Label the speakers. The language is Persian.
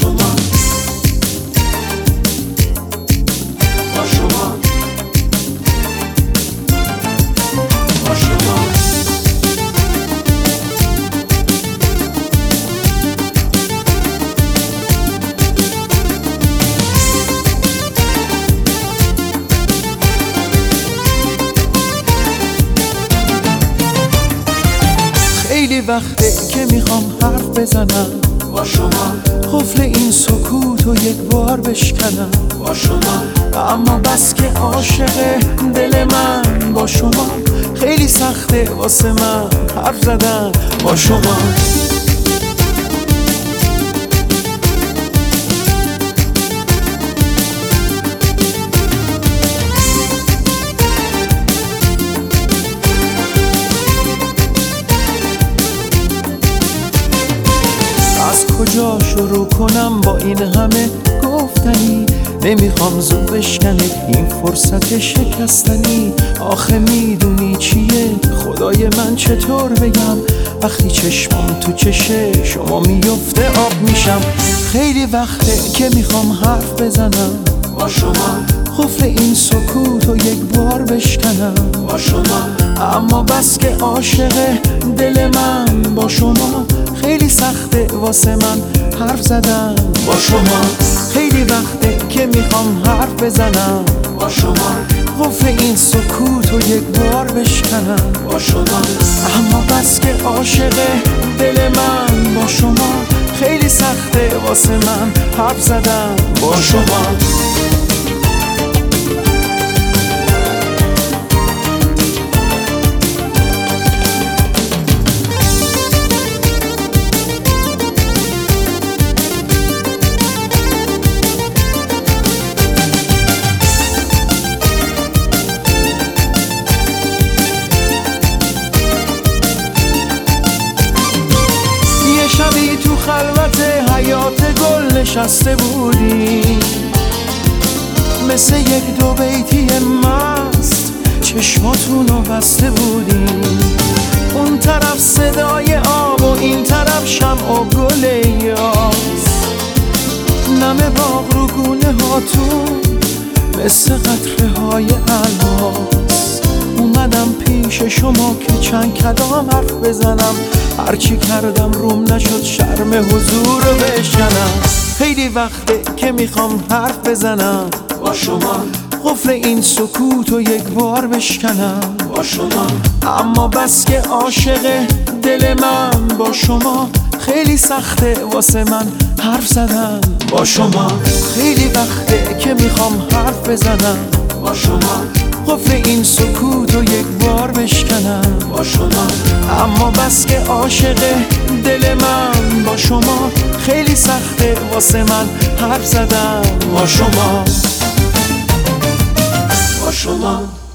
Speaker 1: شما.
Speaker 2: خیلی وقته که می‌خوام حرف بزنم.
Speaker 1: با شما.
Speaker 2: قفل این سکوت و یک بار بشکنم.
Speaker 1: با شما.
Speaker 2: اما بس که عاشق دل من با شما. خیلی سخته واسه من حرف زدن. با شما. کنم با این همه گفتنی؟ نمی‌خوام زود بشکنه این فرصت شکستنی. آخه می‌دونی چیه؟ خدای من چطور بگم؟ وقتی چشمام تو چشه شما میفته آب میشم. خیلی وقته که می‌خوام حرف بزنم.
Speaker 1: با شما.
Speaker 2: قفل این سکوت و یک بار بشکنم.
Speaker 1: با شما.
Speaker 2: اما بس که عاشق دل من با شما. واسه من حرف زدن.
Speaker 1: با شما.
Speaker 2: خیلی وقته که می‌خوام حرف بزنم.
Speaker 1: با شما.
Speaker 2: قفل این سکوت و یک بار بشکنم.
Speaker 1: با شما.
Speaker 2: اما بس که عاشق دل من. با شما خیلی سخته واسه من حرف زدن. با شما. خلوت حیات گل نشسته بودی. مثل یک دو بیتی مست چشماتونو بسته بودی. اون طرف صدای آب و این طرف شمع و گل یاس. نم باغ رو گونه هاتون مثل قطره های الماس. اومدم پیش شما که چند کلام حرف بزنم. هرچی کردم روم نشد شرم حضور رو بشکنم خیلی وقته که می‌خوام حرف بزنم.
Speaker 1: با شما.
Speaker 2: قفل این سکوت و یک بار بشکنم.
Speaker 1: با شما.
Speaker 2: اما بس که عاشق دل من با شما خیلی سخته واسه من حرف زدن.
Speaker 1: با شما.
Speaker 2: خیلی وقته که می‌خوام حرف بزنم.
Speaker 1: با شما.
Speaker 2: قفل این سکوت و یک بار بشکنم.
Speaker 1: با شما.
Speaker 2: اما بس که عاشق دل من با شما خیلی سخته واسه من حرف زدن. با شما.
Speaker 1: با شما.